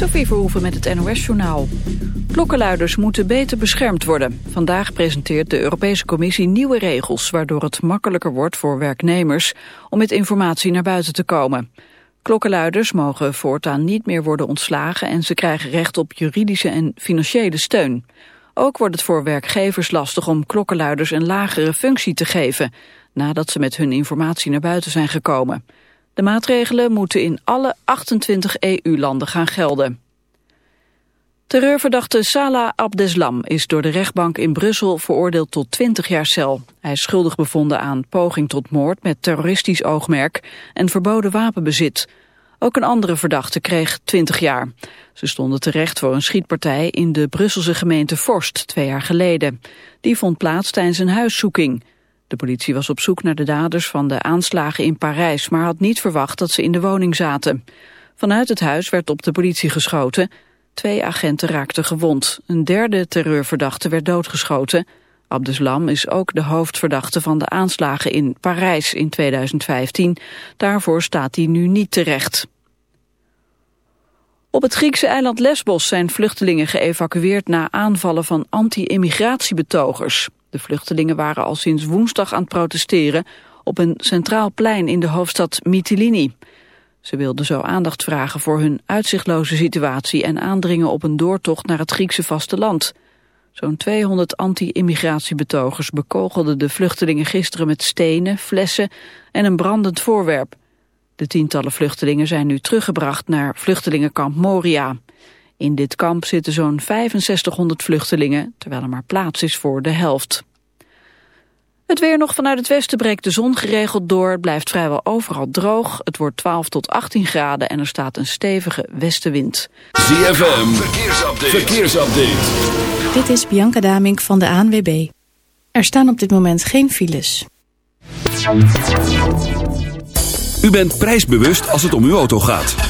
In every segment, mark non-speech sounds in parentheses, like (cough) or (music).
Sophie Verhoeven met het NOS-journaal. Klokkenluiders moeten beter beschermd worden. Vandaag presenteert de Europese Commissie nieuwe regels... waardoor het makkelijker wordt voor werknemers om met informatie naar buiten te komen. Klokkenluiders mogen voortaan niet meer worden ontslagen... en ze krijgen recht op juridische en financiële steun. Ook wordt het voor werkgevers lastig om klokkenluiders een lagere functie te geven... nadat ze met hun informatie naar buiten zijn gekomen... De maatregelen moeten in alle 28 EU-landen gaan gelden. Terreurverdachte Salah Abdeslam is door de rechtbank in Brussel veroordeeld tot 20 jaar cel. Hij is schuldig bevonden aan poging tot moord met terroristisch oogmerk en verboden wapenbezit. Ook een andere verdachte kreeg 20 jaar. Ze stonden terecht voor een schietpartij in de Brusselse gemeente Forst twee jaar geleden. Die vond plaats tijdens een huiszoeking. De politie was op zoek naar de daders van de aanslagen in Parijs... maar had niet verwacht dat ze in de woning zaten. Vanuit het huis werd op de politie geschoten. Twee agenten raakten gewond. Een derde terreurverdachte werd doodgeschoten. Abdeslam is ook de hoofdverdachte van de aanslagen in Parijs in 2015. Daarvoor staat hij nu niet terecht. Op het Griekse eiland Lesbos zijn vluchtelingen geëvacueerd na aanvallen van anti-immigratiebetogers. De vluchtelingen waren al sinds woensdag aan het protesteren op een centraal plein in de hoofdstad Mytilini. Ze wilden zo aandacht vragen voor hun uitzichtloze situatie en aandringen op een doortocht naar het Griekse vasteland. Zo'n 200 anti-immigratiebetogers bekogelden de vluchtelingen gisteren met stenen, flessen en een brandend voorwerp. De tientallen vluchtelingen zijn nu teruggebracht naar vluchtelingenkamp Moria. In dit kamp zitten zo'n 6500 vluchtelingen, terwijl er maar plaats is voor de helft. Het weer nog vanuit het westen breekt de zon geregeld door. Het blijft vrijwel overal droog. Het wordt 12 tot 18 graden en er staat een stevige westenwind. ZFM, verkeersupdate. verkeersupdate. Dit is Bianca Damink van de ANWB. Er staan op dit moment geen files. U bent prijsbewust als het om uw auto gaat.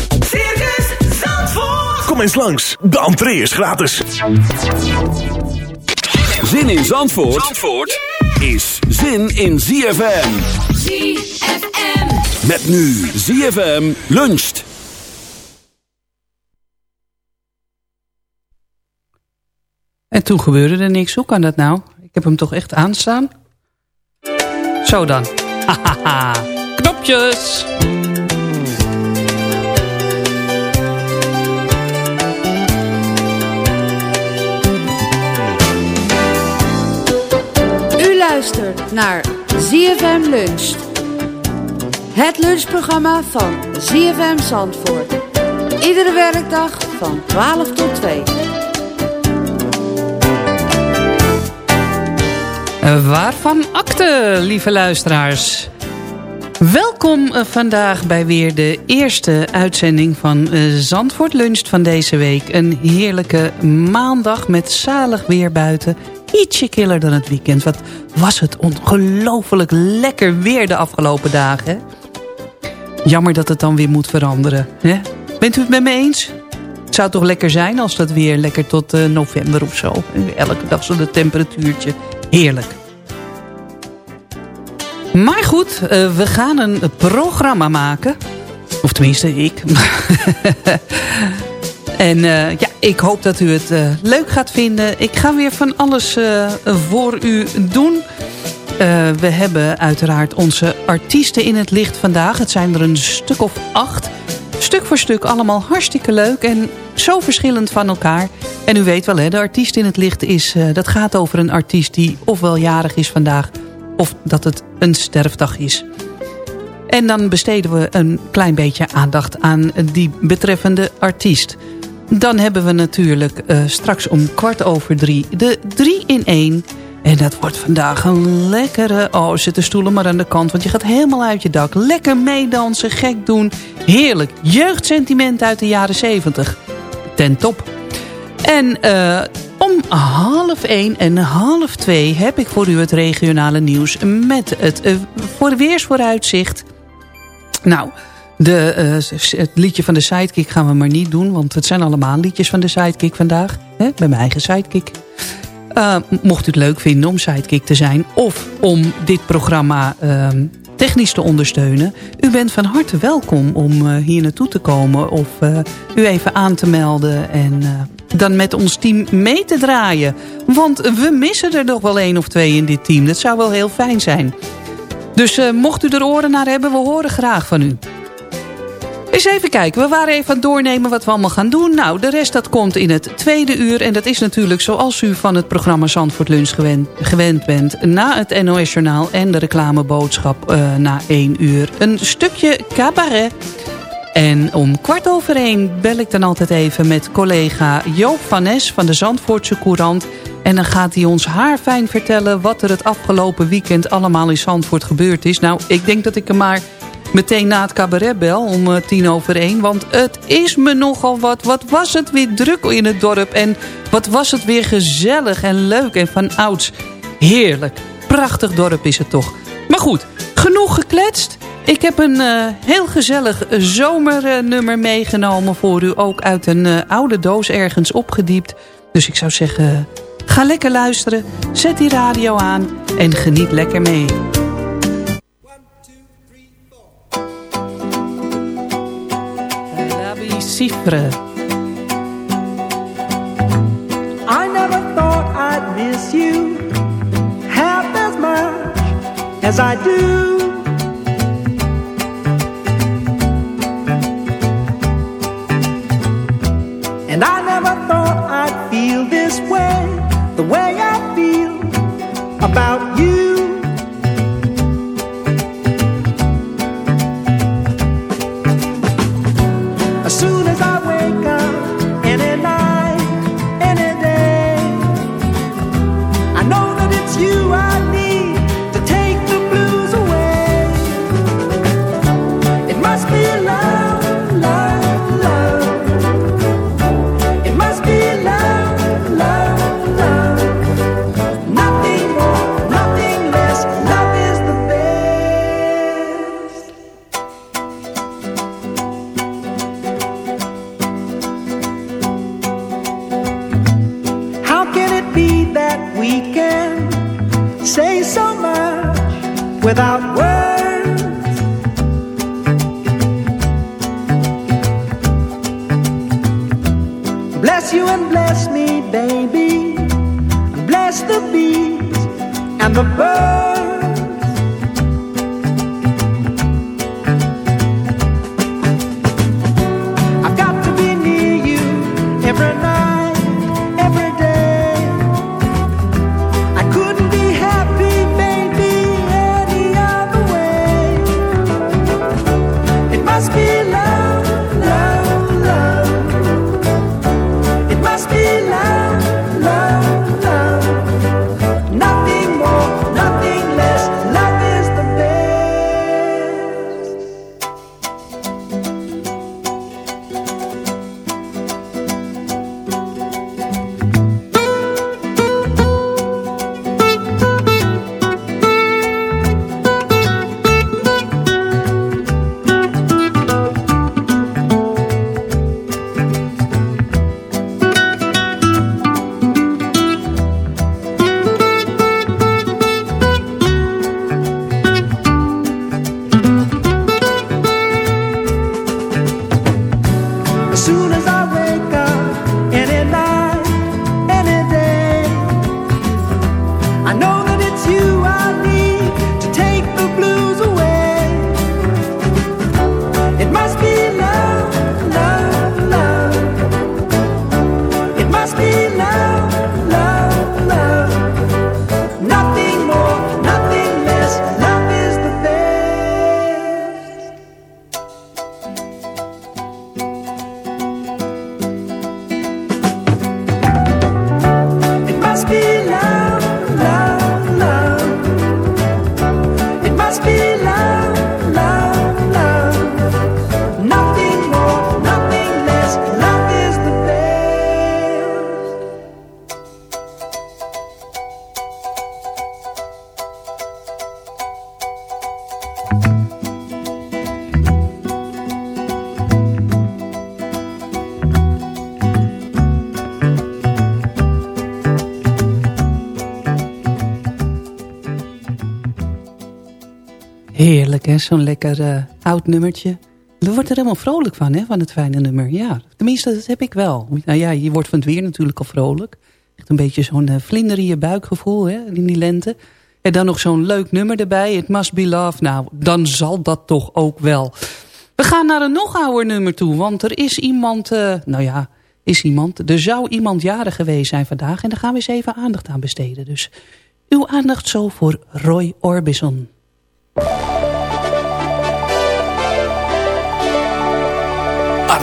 Kom eens langs, de entree is gratis. Zin in Zandvoort, Zandvoort is zin in ZFM. ZFM. Met nu ZFM luncht. En toen gebeurde er niks. Hoe kan dat nou? Ik heb hem toch echt aanstaan? Zo dan. (laughs) Hahaha. Knopjes. Naar ZFM Lunch. Het lunchprogramma van ZFM Zandvoort. Iedere werkdag van 12 tot 2. Eh, Waarvan akte, lieve luisteraars? Welkom eh, vandaag bij weer de eerste uitzending van eh, Zandvoort Lunch van deze week. Een heerlijke maandag met zalig weer buiten. Ietsje killer dan het weekend. Wat was het ongelooflijk lekker weer de afgelopen dagen. Jammer dat het dan weer moet veranderen. Hè? Bent u het met me eens? Het zou toch lekker zijn als dat weer lekker tot eh, november of zo. Elke dag zo'n temperatuurtje. Heerlijk. Maar goed, uh, we gaan een programma maken. Of tenminste, ik. (laughs) en uh, ja, ik hoop dat u het uh, leuk gaat vinden. Ik ga weer van alles voor u doen. we hebben uiteraard onze artiesten in het licht vandaag. Het zijn er een stuk of acht. Stuk voor stuk allemaal hartstikke leuk en zo verschillend van elkaar. En u weet wel, hè, de artiest in het licht is... dat gaat over een artiest die ofwel jarig is vandaag of dat het een sterfdag is. En dan besteden we een klein beetje aandacht aan die betreffende artiest. Dan hebben we natuurlijk uh, straks om kwart over drie de drie in één. En dat wordt vandaag een lekkere... Oh, zet de stoelen maar aan de kant, want je gaat helemaal uit je dak. Lekker meedansen, gek doen. Heerlijk. Jeugdsentiment uit de jaren zeventig. Ten top. En uh, om half één en half twee heb ik voor u het regionale nieuws met het uh, voor weersvooruitzicht. Nou, de, uh, het liedje van de Sidekick gaan we maar niet doen, want het zijn allemaal liedjes van de Sidekick vandaag. Hè, bij mijn eigen Sidekick. Uh, mocht u het leuk vinden om Sidekick te zijn of om dit programma ehm, technisch te ondersteunen. U bent van harte welkom om uh, hier naartoe te komen of u even aan te melden en dan met ons team mee te draaien. Want we missen er nog wel één of twee in dit team. Dat zou wel heel fijn zijn. Dus mocht u er oren naar hebben, we horen graag van u. Eens even kijken, we waren even aan het doornemen wat we allemaal gaan doen. Nou, de rest dat komt in het tweede uur. En dat is natuurlijk zoals u van het programma Zandvoort Lunch gewend, gewend bent... na het NOS-journaal en de reclameboodschap uh, na één uur. Een stukje cabaret. En om kwart over één bel ik dan altijd even met collega Joop van Nes van de Zandvoortse Courant... En dan gaat hij ons haarfijn vertellen wat er het afgelopen weekend allemaal in Zandvoort gebeurd is. Nou, ik denk dat ik hem maar meteen na het cabaretbel om uh, tien over één. Want het is me nogal wat. Wat was het weer druk in het dorp. En wat was het weer gezellig en leuk en van ouds. Heerlijk. Prachtig dorp is het toch. Maar goed, genoeg gekletst. Ik heb een uh, heel gezellig zomernummer meegenomen voor u. Ook uit een uh, oude doos ergens opgediept. Dus ik zou zeggen, ga lekker luisteren. Zet die radio aan en geniet lekker mee. Cifre. I never thought I'd miss you half as much as I do. And I never thought I'd feel this way, Heerlijk, hè? Zo'n lekker eh, oud nummertje. Er wordt er helemaal vrolijk van, hè? Van het fijne nummer. Ja, tenminste, dat heb ik wel. Nou ja, je wordt van het weer natuurlijk al vrolijk. Echt een beetje zo'n uh, vlinder in je buikgevoel, hè? In die lente. En dan nog zo'n leuk nummer erbij. It must be love. Nou, dan zal dat toch ook wel. We gaan naar een nog ouder nummer toe. Want er is iemand... Uh, nou ja, is iemand. Er zou iemand jarig geweest zijn vandaag. En daar gaan we eens even aandacht aan besteden. Dus uw aandacht zo voor Roy Orbison.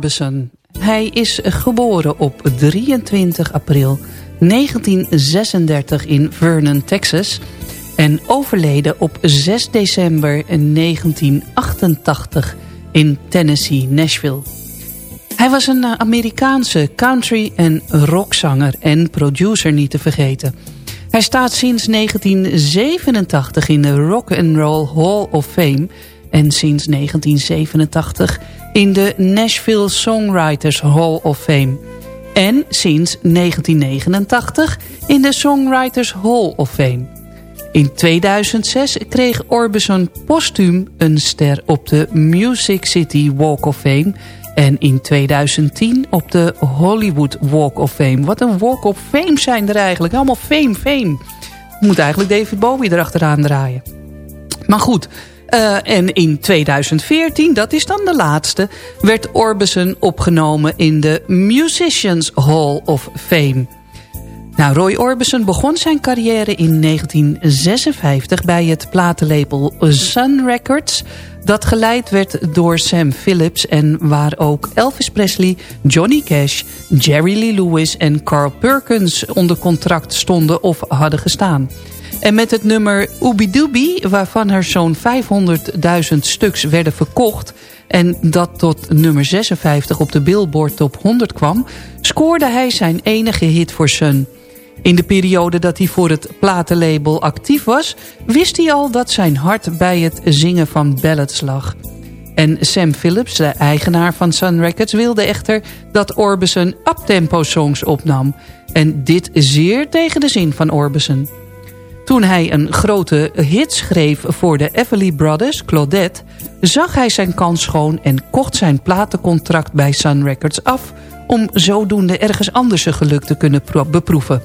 Orbison. Hij is geboren op 23 april 1936 in Vernon, Texas... en overleden op 6 december 1988 in Tennessee, Nashville. Hij was een eh, Amerikaanse country- en rockzanger en producer niet te vergeten. Hij staat sinds 1987 in de Rock and Roll Hall of Fame... en sinds 1987 in de Nashville Songwriters Hall of Fame... en sinds 1989 in de Songwriters Hall of Fame. In 2006 kreeg Orbison postuum een ster op de Music City Walk of Fame... en in 2010 op de Hollywood Walk of Fame. Wat een Walk of Fame zijn er eigenlijk. Allemaal fame, fame. Moet eigenlijk David Bowie erachteraan draaien. Maar goed, uh, en in 2014, dat is dan de laatste... werd Orbison opgenomen in de Musicians Hall of Fame... Nou, Roy Orbison begon zijn carrière in 1956 bij het platenlabel Sun Records... dat geleid werd door Sam Phillips en waar ook Elvis Presley, Johnny Cash... Jerry Lee Lewis en Carl Perkins onder contract stonden of hadden gestaan. En met het nummer Ooby Dooby, waarvan er zo'n 500.000 stuks werden verkocht en dat tot nummer 56 op de Billboard Top 100 kwam... scoorde hij zijn enige hit voor Sun. In de periode dat hij voor het platenlabel actief was... wist hij al dat zijn hart bij het zingen van ballads lag. En Sam Phillips, de eigenaar van Sun Records... wilde echter dat Orbison uptempo songs opnam. En dit zeer tegen de zin van Orbison. Toen hij een grote hit schreef voor de Everly Brothers, Claudette... zag hij zijn kans schoon en kocht zijn platencontract bij Sun Records af... om zodoende ergens anders zijn geluk te kunnen beproeven.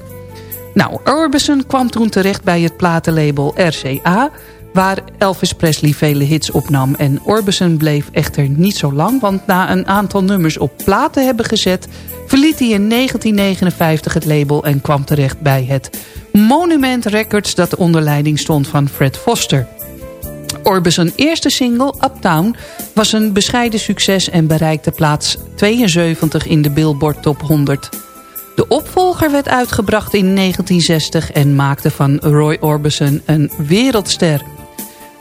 Nou, Orbison kwam toen terecht bij het platenlabel RCA... waar Elvis Presley vele hits opnam. En Orbison bleef echter niet zo lang... want na een aantal nummers op platen hebben gezet... verliet hij in 1959 het label en kwam terecht bij het Monument Records... dat onder leiding stond van Fred Foster. Orbison eerste single, Uptown, was een bescheiden succes... en bereikte plaats 72 in de Billboard Top 100... De opvolger werd uitgebracht in 1960 en maakte van Roy Orbison een wereldster.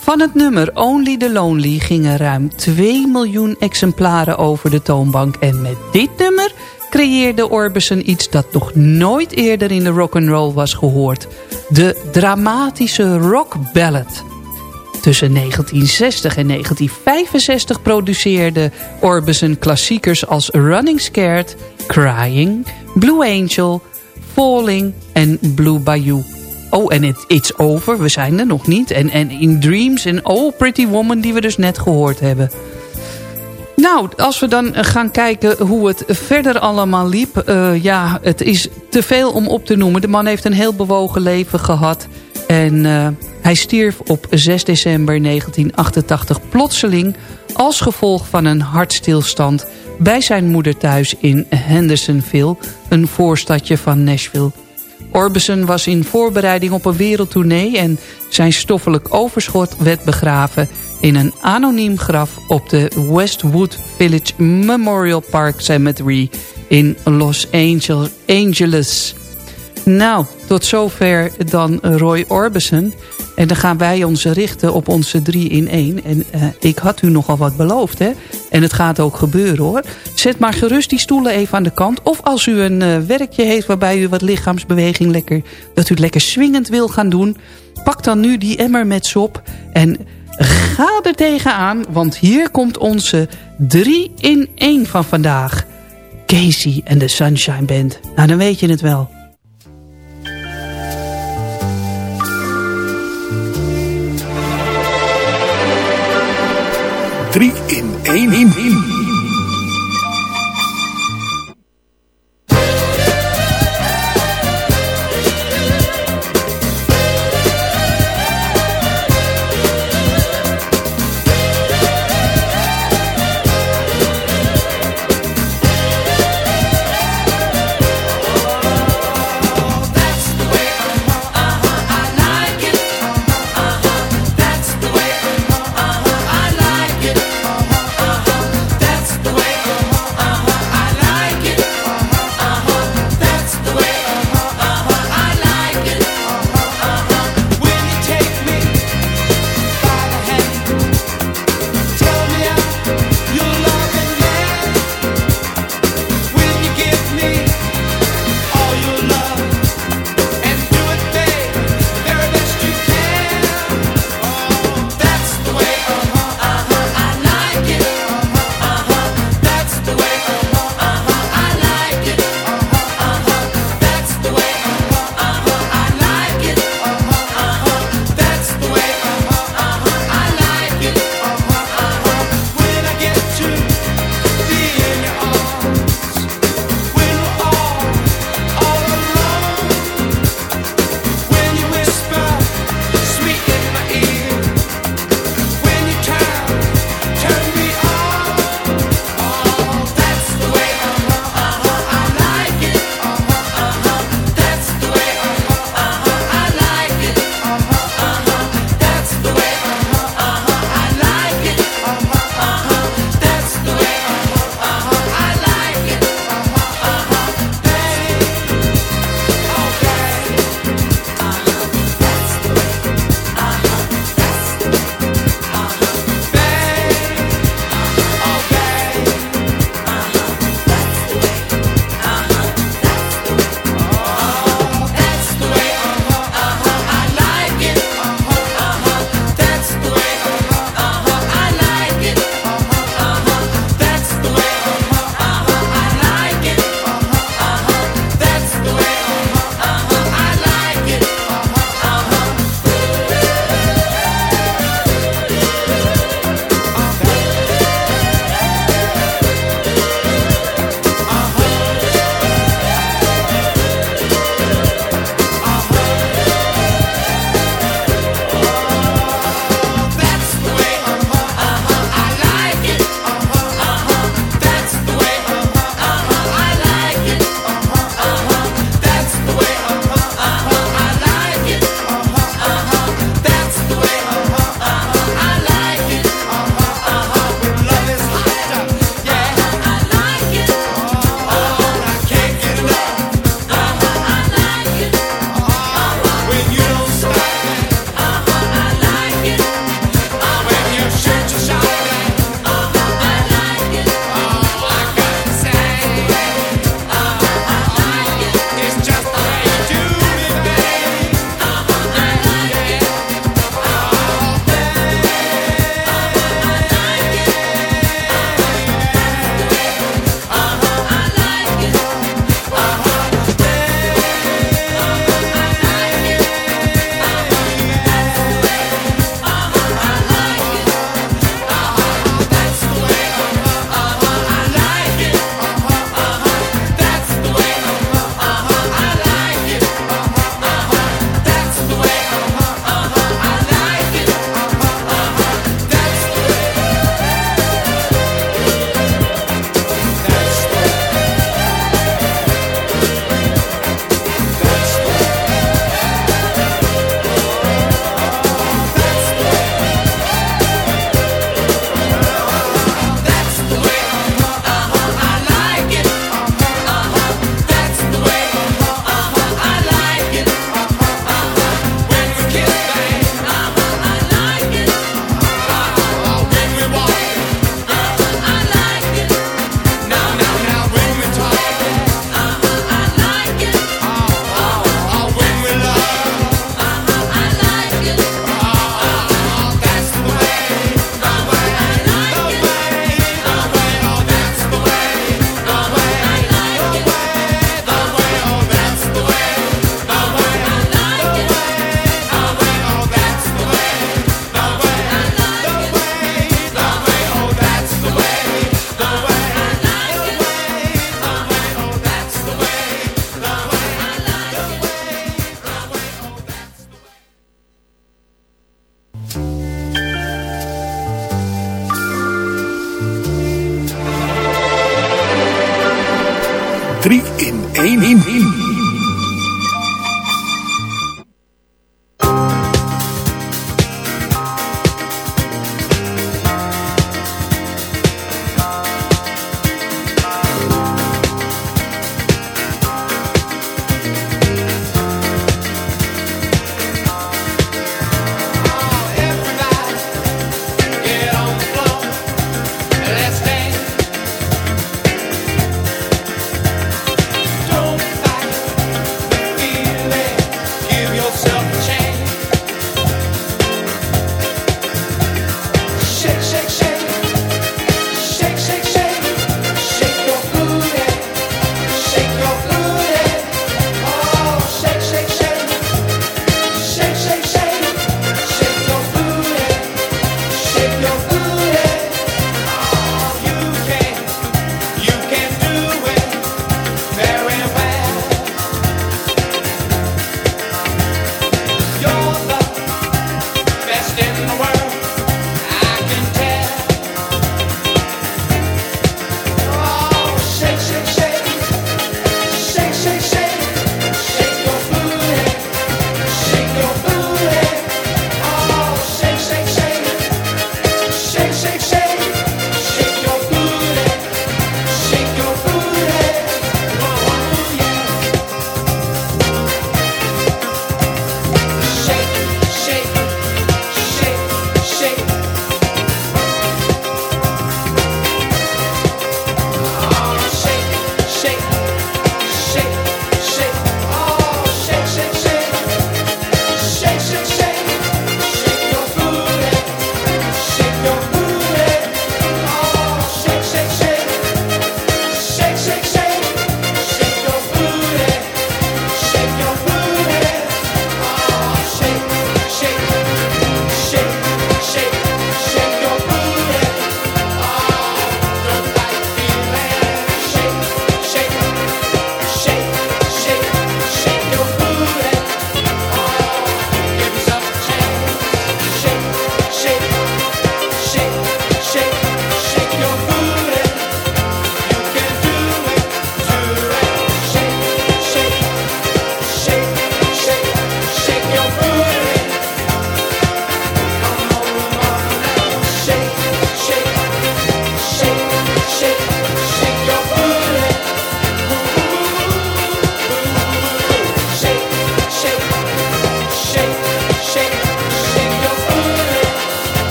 Van het nummer Only the Lonely gingen ruim 2 miljoen exemplaren over de toonbank. En met dit nummer creëerde Orbison iets dat nog nooit eerder in de rock'n'roll was gehoord. De dramatische rock ballad. Tussen 1960 en 1965 produceerde Orbison klassiekers als Running Scared, Crying, Blue Angel, Falling en Blue Bayou. Oh, en it, It's Over, we zijn er nog niet. En, en In Dreams en Oh Pretty Woman die we dus net gehoord hebben. Nou, als we dan gaan kijken hoe het verder allemaal liep. Uh, ja, het is te veel om op te noemen. De man heeft een heel bewogen leven gehad. En uh, hij stierf op 6 december 1988 plotseling... als gevolg van een hartstilstand bij zijn moeder thuis in Hendersonville... een voorstadje van Nashville. Orbison was in voorbereiding op een wereldtournee... en zijn stoffelijk overschot werd begraven in een anoniem graf... op de Westwood Village Memorial Park Cemetery in Los Angeles. Nou, tot zover dan Roy Orbison... En dan gaan wij ons richten op onze drie in één. En uh, ik had u nogal wat beloofd, hè. En het gaat ook gebeuren, hoor. Zet maar gerust die stoelen even aan de kant. Of als u een uh, werkje heeft waarbij u wat lichaamsbeweging lekker... dat u het lekker swingend wil gaan doen... pak dan nu die emmer met sop en ga er tegenaan... want hier komt onze drie in één van vandaag. Casey en de Sunshine Band. Nou, dan weet je het wel. 3 in 1 in 1.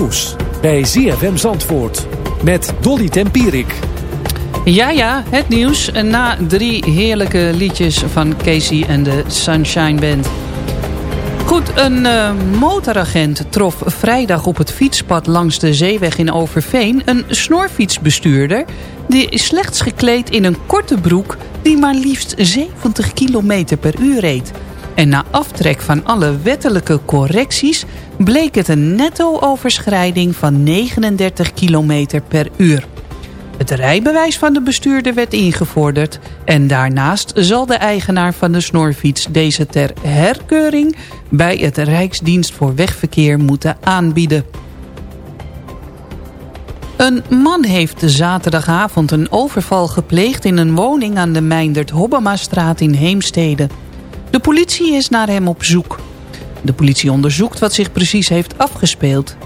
Nieuws bij ZFM Zandvoort met Dolly Tempierik. Ja, ja, het nieuws. Na drie heerlijke liedjes van Casey en de Sunshine Band. Goed, een uh, motoragent trof vrijdag op het fietspad langs de zeeweg in Overveen... een snorfietsbestuurder die slechts gekleed in een korte broek... die maar liefst 70 km per uur reed. En na aftrek van alle wettelijke correcties... bleek het een netto-overschrijding van 39 km per uur. Het rijbewijs van de bestuurder werd ingevorderd... en daarnaast zal de eigenaar van de snorfiets deze ter herkeuring... bij het Rijksdienst voor Wegverkeer moeten aanbieden. Een man heeft zaterdagavond een overval gepleegd in een woning aan de Meindert Hobbema-straat in Heemstede. De politie is naar hem op zoek. De politie onderzoekt wat zich precies heeft afgespeeld.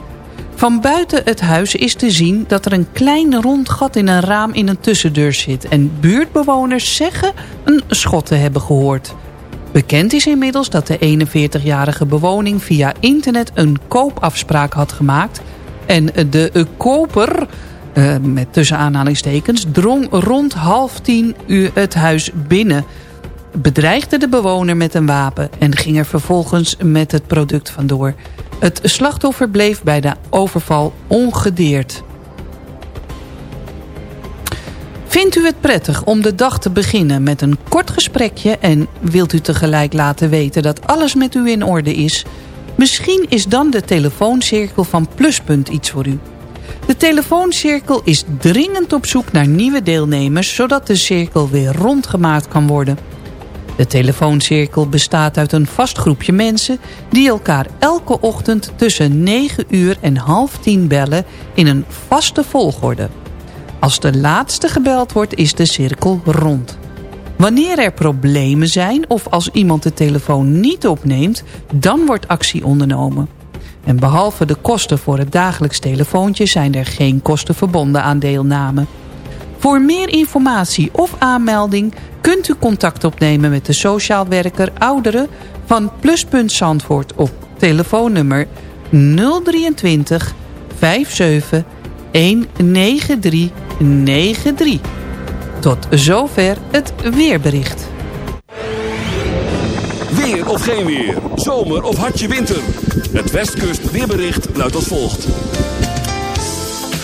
Van buiten het huis is te zien dat er een klein rond gat in een raam in een tussendeur zit. En buurtbewoners zeggen een schot te hebben gehoord. Bekend is inmiddels dat de 41-jarige bewoning via internet een koopafspraak had gemaakt. En de koper, eh, met tussen aanhalingstekens, drong rond half tien uur het huis binnen bedreigde de bewoner met een wapen en ging er vervolgens met het product vandoor. Het slachtoffer bleef bij de overval ongedeerd. Vindt u het prettig om de dag te beginnen met een kort gesprekje... en wilt u tegelijk laten weten dat alles met u in orde is... misschien is dan de telefooncirkel van Pluspunt iets voor u. De telefooncirkel is dringend op zoek naar nieuwe deelnemers... zodat de cirkel weer rondgemaakt kan worden... De telefooncirkel bestaat uit een vast groepje mensen... die elkaar elke ochtend tussen 9 uur en half 10 bellen in een vaste volgorde. Als de laatste gebeld wordt is de cirkel rond. Wanneer er problemen zijn of als iemand de telefoon niet opneemt... dan wordt actie ondernomen. En behalve de kosten voor het dagelijks telefoontje... zijn er geen kosten verbonden aan deelname. Voor meer informatie of aanmelding kunt u contact opnemen met de sociaal werker ouderen van Pluspunt Zandvoort op telefoonnummer 023 57 19393. Tot zover het weerbericht. Weer of geen weer, zomer of hartje winter. Het Westkust weerbericht luidt als volgt.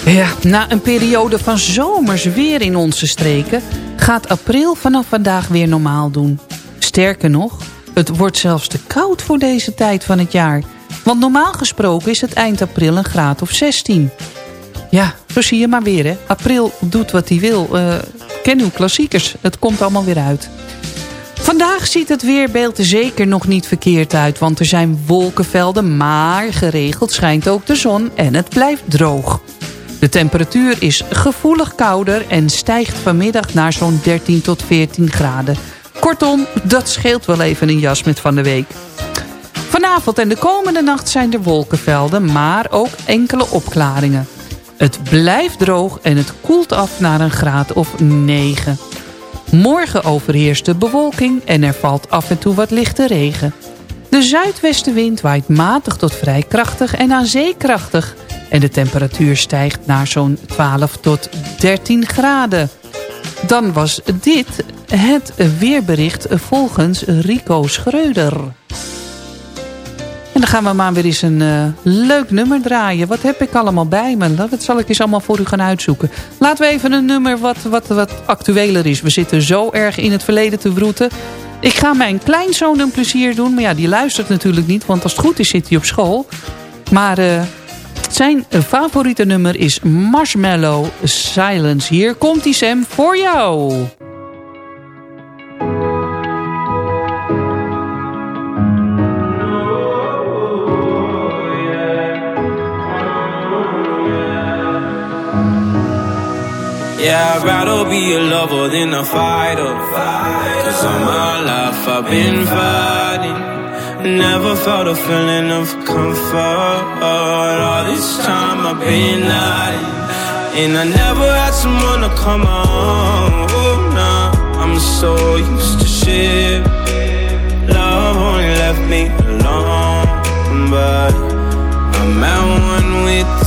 Ja, na een periode van zomers weer in onze streken... gaat april vanaf vandaag weer normaal doen. Sterker nog, het wordt zelfs te koud voor deze tijd van het jaar. Want normaal gesproken is het eind april een graad of 16. Ja, zo zie je maar weer, hè. April doet wat hij wil. Uh, ken uw klassiekers, het komt allemaal weer uit. Vandaag ziet het weerbeeld zeker nog niet verkeerd uit... want er zijn wolkenvelden, maar geregeld schijnt ook de zon en het blijft droog. De temperatuur is gevoelig kouder en stijgt vanmiddag naar zo'n 13 tot 14 graden. Kortom, dat scheelt wel even een jas met van de week. Vanavond en de komende nacht zijn er wolkenvelden, maar ook enkele opklaringen. Het blijft droog en het koelt af naar een graad of 9. Morgen overheerst de bewolking en er valt af en toe wat lichte regen. De zuidwestenwind waait matig tot vrij krachtig en aan zee krachtig... En de temperatuur stijgt naar zo'n 12 tot 13 graden. Dan was dit het weerbericht volgens Rico Schreuder. En dan gaan we maar weer eens een uh, leuk nummer draaien. Wat heb ik allemaal bij me? Dat zal ik eens allemaal voor u gaan uitzoeken. Laten we even een nummer wat, wat, wat actueler is. We zitten zo erg in het verleden te wroeten. Ik ga mijn kleinzoon een plezier doen. Maar ja, die luistert natuurlijk niet. Want als het goed is zit hij op school. Maar uh, zijn favoriete nummer is Marshmallow Silence. Hier komt die Sam voor jou. Yeah, I'd rather be a lover than a fighter. Cause all my life I've been fighting. Never felt a feeling of comfort. All this time I've been hiding. And I never had someone to come on. Oh, nah, I'm so used to shit. Love only left me alone. But I'm at one with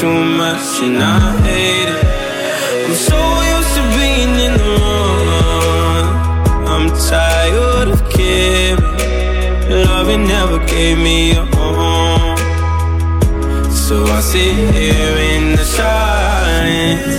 Too much and I hate it. I'm so used to being in the wrong. I'm tired of caring. Loving never gave me a home. So I sit here in the silence.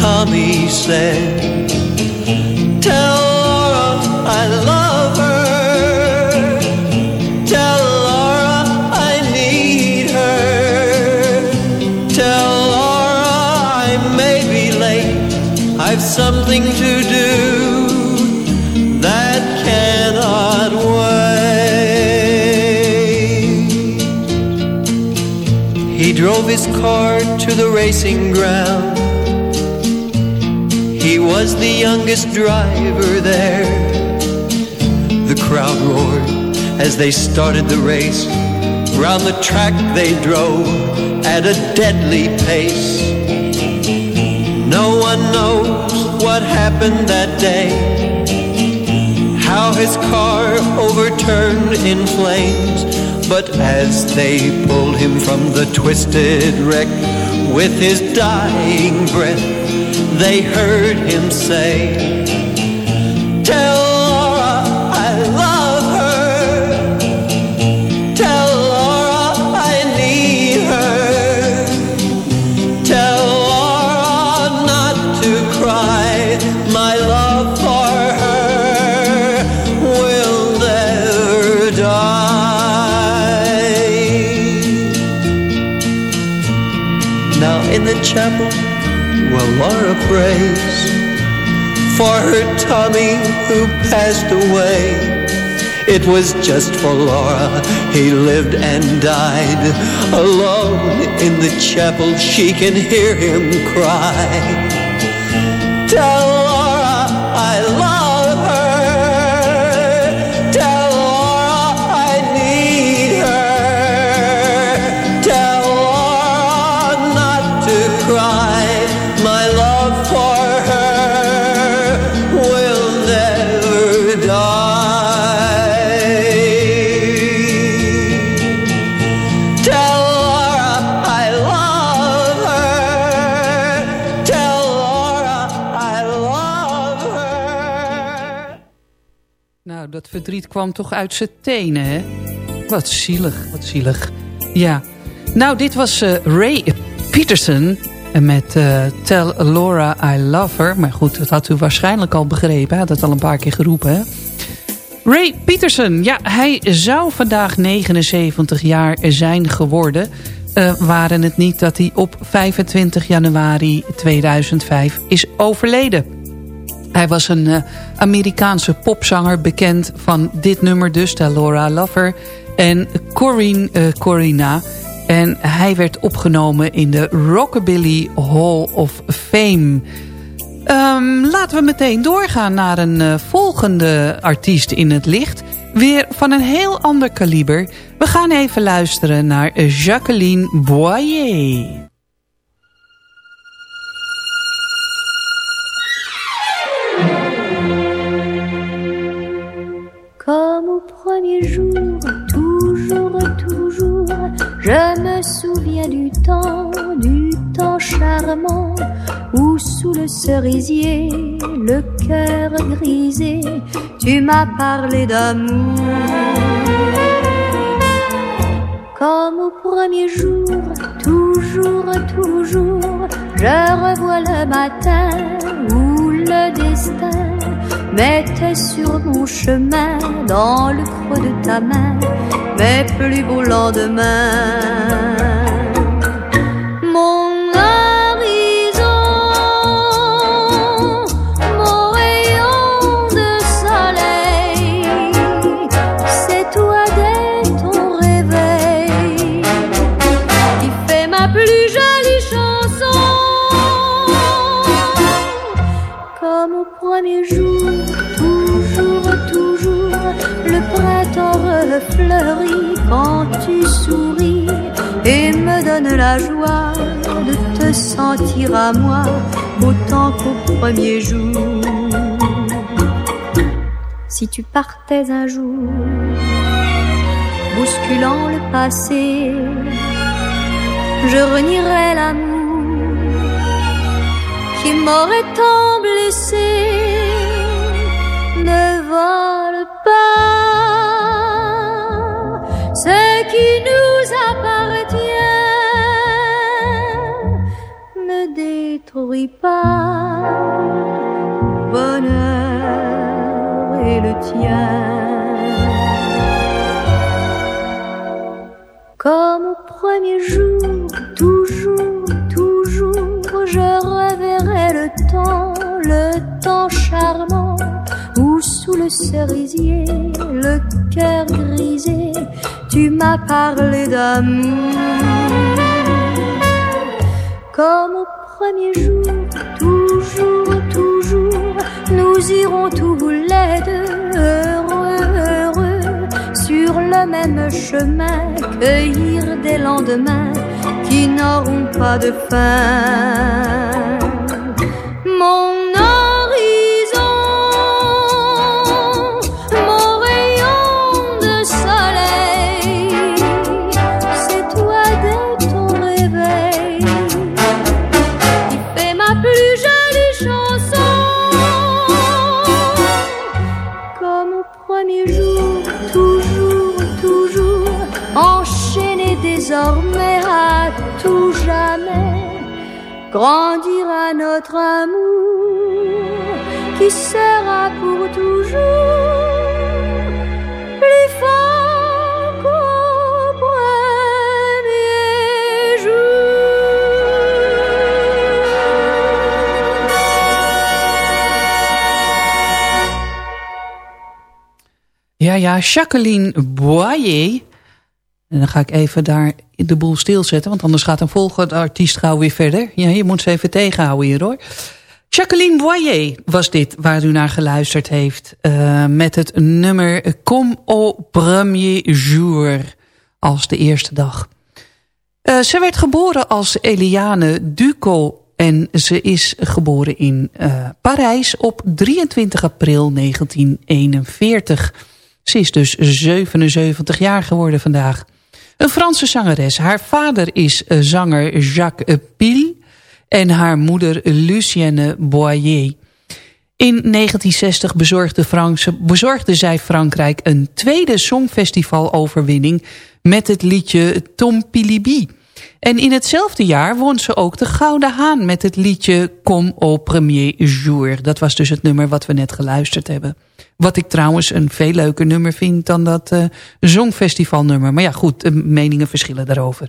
Tommy said, Tell Laura I love her. Tell Laura I need her. Tell Laura I may be late. I've something to do that cannot wait. He drove his car to the racing ground. Was the youngest driver there. The crowd roared as they started the race. Round the track they drove at a deadly pace. No one knows what happened that day. How his car overturned in flames. But as they pulled him from the twisted wreck with his dying breath, they heard him say, Tell Laura I love her. Tell Laura I need her. Tell Laura not to cry. My love for her will never die. Now in the chapel Laura prays for her Tommy who passed away. It was just for Laura he lived and died. Alone in the chapel, she can hear him cry. Verdriet kwam toch uit zijn tenen, hè? Wat zielig, wat zielig. Ja. Nou, dit was uh, Ray Peterson met uh, Tell Laura I Love Her. Maar goed, dat had u waarschijnlijk al begrepen. Hij had het al een paar keer geroepen, hè? Ray Peterson, ja, hij zou vandaag 79 jaar zijn geworden... Waren het niet dat hij op 25 januari 2005 is overleden. Hij was een uh, Amerikaanse popzanger, bekend van dit nummer dus, Laura Lover... en Corinne uh, Corina. En hij werd opgenomen in de Rockabilly Hall of Fame... Um, laten we meteen doorgaan naar een uh, volgende artiest in het licht. Weer van een heel ander kaliber. We gaan even luisteren naar Jacqueline Boyer. Premier jour, toujours, toujours, je me souviens du temps, du temps charmant, où sous le cerisier, le cœur grisé, tu m'as parlé d'amour. Comme au premier jour, toujours, toujours, je revois le matin où le destin mettait sur mon chemin, dans le creux de ta main, mes plus beaux lendemains. Quand tu souris et me donne la joie de te sentir à moi autant qu'au premier jour. Si tu partais un jour, bousculant le passé, je renierais l'amour qui m'aurait tant blessé. Ne vole pas nous appartient. Ne détruis pas bonheur et le tien. Comme au premier jour, toujours, toujours, je reverrai le temps, le temps charmant, où sous le cerisier, le cœur grisé, tu m'as parlé d'amour. Comme au premier jour, toujours, toujours, nous irons tous les deux heureux, heureux, sur le même chemin, cueillir des lendemains qui n'auront pas de fin. Désormais à tout jamais, grandira notre amour qui sera pour toujours plus fort qu'au premier Ja, ja, Jacqueline Boyer. En dan ga ik even daar de boel stilzetten. Want anders gaat een volgende artiest gauw weer verder. Ja, je moet ze even tegenhouden hier hoor. Jacqueline Boyer was dit waar u naar geluisterd heeft. Uh, met het nummer Comme au premier jour. Als de eerste dag. Uh, ze werd geboren als Eliane Duco. En ze is geboren in uh, Parijs op 23 april 1941. Ze is dus 77 jaar geworden vandaag. Een Franse zangeres. Haar vader is zanger Jacques Pille en haar moeder Lucienne Boyer. In 1960 bezorgde, Frankse, bezorgde zij Frankrijk een tweede songfestival-overwinning met het liedje Tom Pilibi. En in hetzelfde jaar won ze ook de Gouden Haan met het liedje Comme au premier jour. Dat was dus het nummer wat we net geluisterd hebben. Wat ik trouwens een veel leuker nummer vind dan dat uh, Songfestivalnummer. Maar ja goed, meningen verschillen daarover.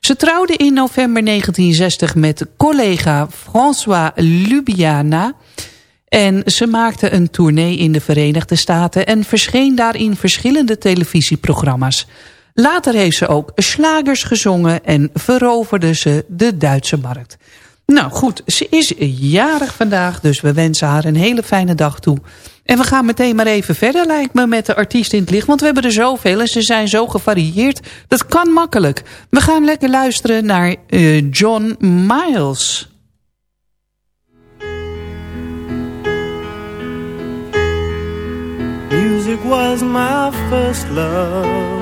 Ze trouwde in november 1960 met collega François Lubiana... En ze maakte een tournee in de Verenigde Staten... en verscheen daar in verschillende televisieprogramma's. Later heeft ze ook slagers gezongen en veroverde ze de Duitse markt. Nou goed, ze is jarig vandaag, dus we wensen haar een hele fijne dag toe. En we gaan meteen maar even verder, lijkt me, met de artiest in het licht. Want we hebben er zoveel en ze zijn zo gevarieerd. Dat kan makkelijk. We gaan lekker luisteren naar uh, John Miles. Music was my first love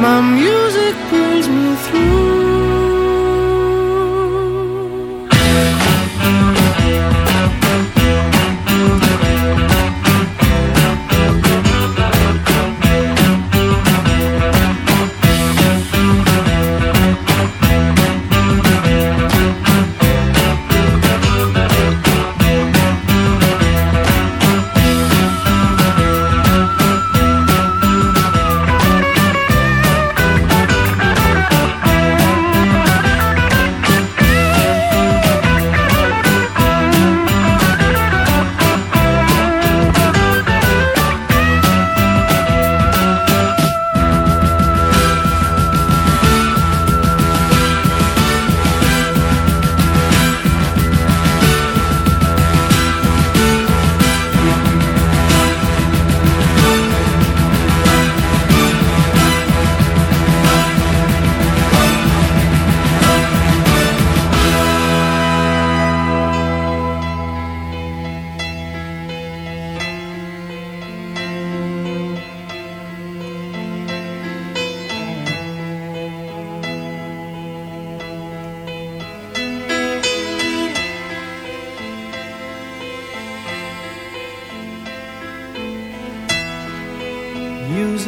My music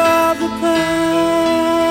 of the ja,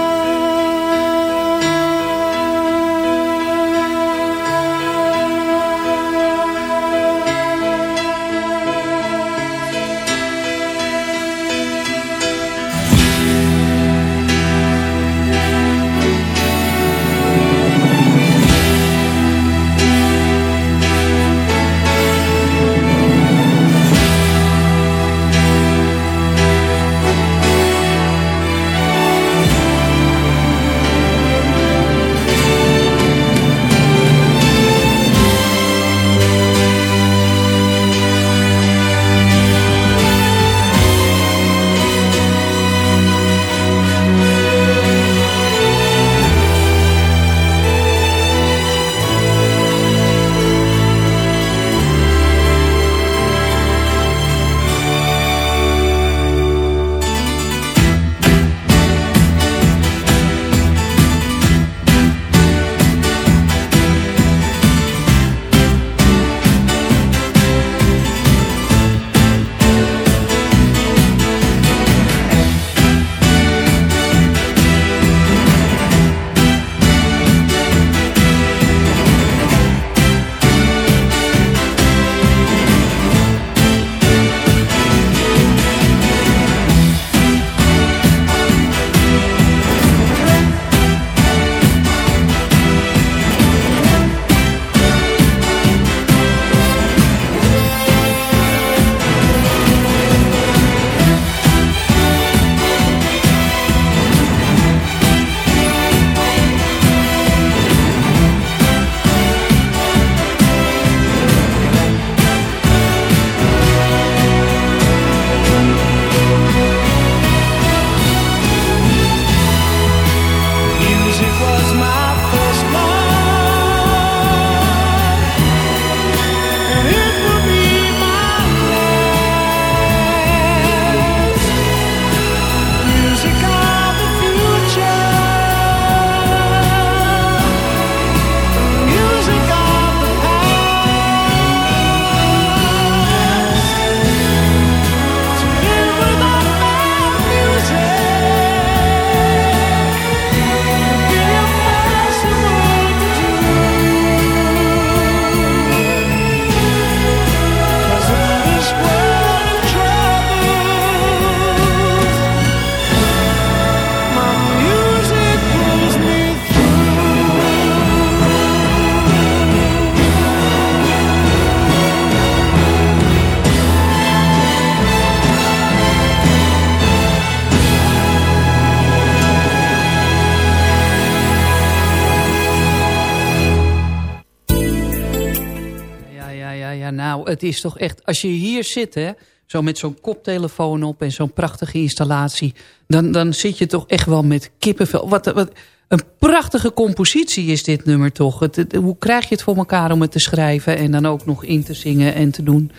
nou, het is toch echt... Als je hier zit, hè, zo met zo'n koptelefoon op... en zo'n prachtige installatie... Dan, dan zit je toch echt wel met kippenvel. Wat, wat, een prachtige compositie is dit nummer toch. Hoe krijg je het voor elkaar om het te schrijven... en dan ook nog in te zingen en te doen?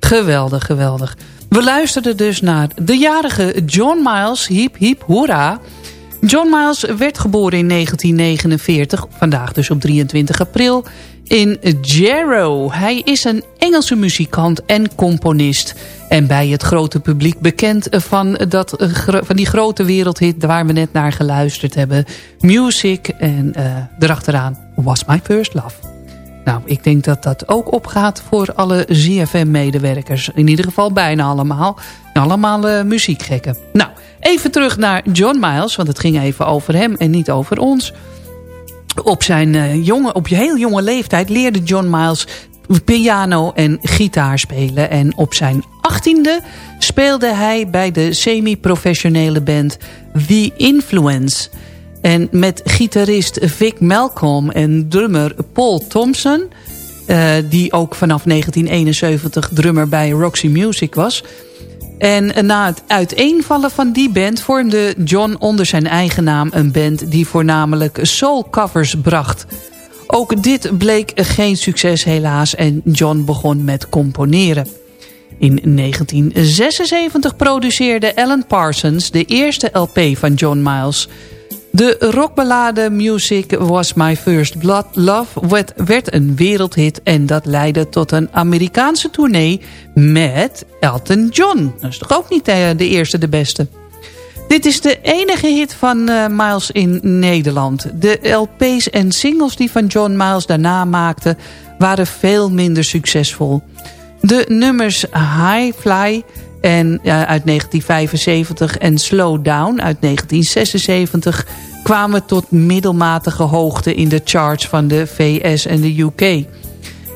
Geweldig, geweldig. We luisterden dus naar de jarige John Miles, hiep hiep hoera... John Miles werd geboren in 1949, vandaag dus op 23 april, in Jarrow. Hij is een Engelse muzikant en componist. En bij het grote publiek bekend van, dat, eh, van die grote wereldhit waar we net naar geluisterd hebben. Music en eh erachteraan Was My First Love. Nou, ik denk dat dat ook opgaat voor alle ZFM-medewerkers. In ieder geval bijna allemaal. Allemaal eh, muziekgekken. Nou, even terug naar John Miles, want het ging even over hem en niet over ons. Op zijn jonge, op heel jonge leeftijd leerde John Miles piano en gitaar spelen. En op zijn achttiende speelde hij bij de semi-professionele band The Influence. En met gitarist Vic Malcolm en drummer Paul Thompson... eh, die ook vanaf 1971 drummer bij Roxy Music was... En na het uiteenvallen van die band vormde John onder zijn eigen naam een band die voornamelijk soul covers bracht. Ook dit bleek geen succes helaas en John begon met componeren. In 1976 produceerde Alan Parsons de eerste LP van John Miles. De rockballade Music Was My First Blood Love werd, een wereldhit... en dat leidde tot een Amerikaanse tournee met Elton John. Dat is toch ook niet eh, de eerste de beste? Dit is de enige hit van eh, Miles in Nederland. De LP's en singles die van John Miles daarna maakte... waren veel minder succesvol. De nummers High Fly en, uit 1975 en Slow Down uit 1976... kwamen tot middelmatige hoogte in de charts van de VS en de UK...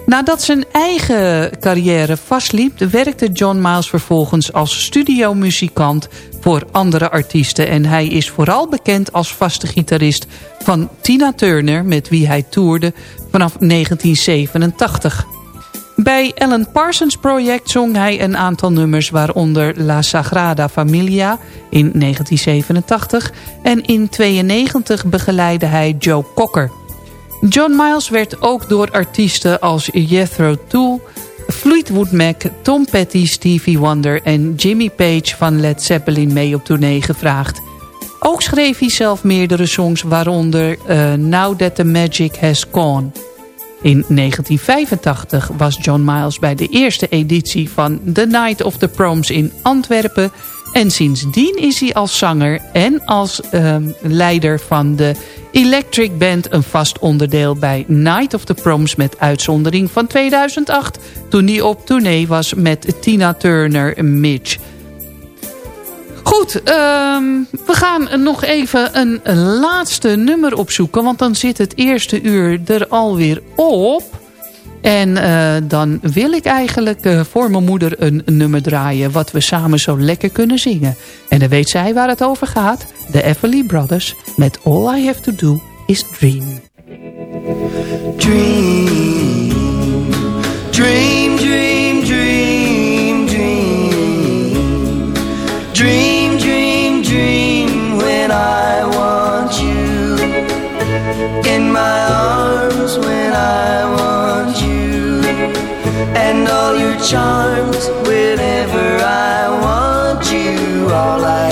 Nadat zijn eigen carrière vastliep... werkte John Miles vervolgens als studiomuzikant voor andere artiesten. En hij is vooral bekend als vaste gitarist van Tina Turner... met wie hij toerde vanaf 1987. Bij Alan Parsons Project zong hij een aantal nummers... waaronder La Sagrada Familia in 1987... en in 1992 begeleidde hij Joe Cocker... John Miles werd ook door artiesten als Jethro Tull, Fleetwood Mac, Tom Petty, Stevie Wonder en Jimmy Page van Led Zeppelin mee op tournee gevraagd. Ook schreef hij zelf meerdere songs, waaronder eh, Now That The Magic Has Gone. In 1985 was John Miles bij de eerste editie van The Night of the Proms in Antwerpen... en sindsdien is hij als zanger en als ehm, leider van de Electric Band... een vast onderdeel bij Night of the Proms met uitzondering van 2008... toen hij op tournee was met Tina Turner Mitch... Goed, ehm, we gaan nog even een laatste nummer opzoeken. Want dan zit het eerste uur er alweer op. En eh, dan wil ik eigenlijk eh, voor mijn moeder een, nummer draaien... wat we samen zo lekker kunnen zingen. En dan weet zij waar het over gaat. De Everly Brothers met All I Have To Do Is. Dream, dream, dream, charms whenever I want you. All I